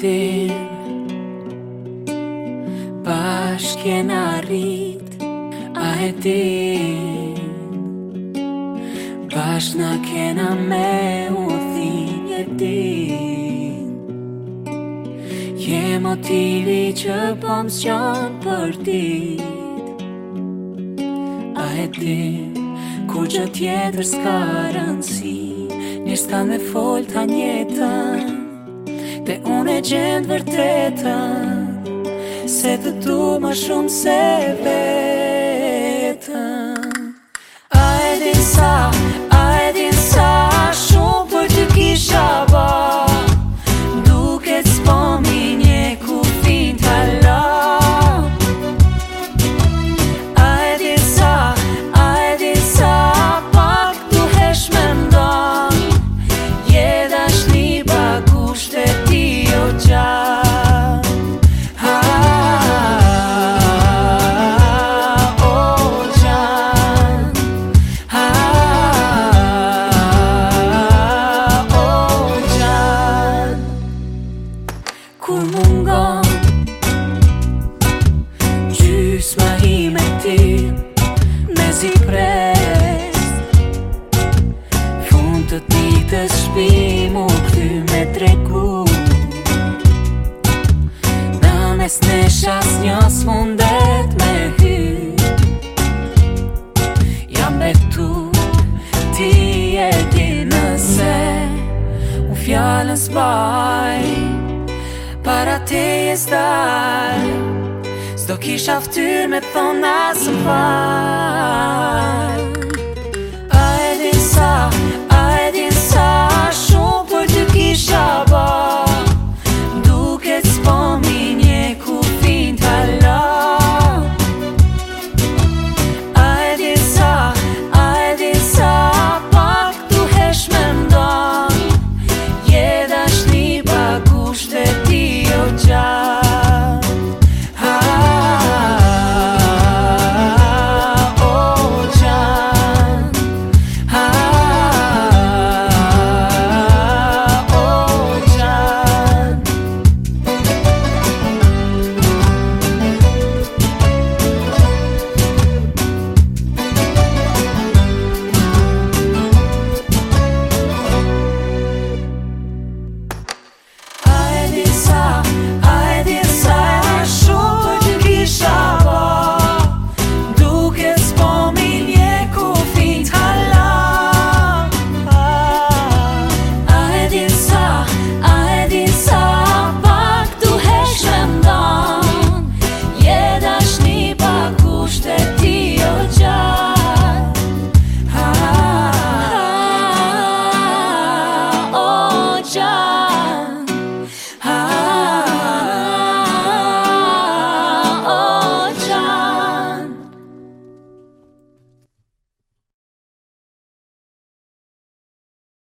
vitin Pashke në arrit A e ti Pash në kena me u thin E ti Je motivi që pëmës qënë për ti A e ti Ku që tjetër s'ka rëndësi Njështë kanë dhe folë të njetën Dhe unë e gjendë vërtetën Se të tu ma shumë se vetë Sma i me ti Me zi pres Fund të ti të shpi Mu këty me treku Na mes në shas njës mundet me hy Jam betu Ti e ti nëse U fjallën s'baj Para te e staj Zdo kisha ftyr me thona së pak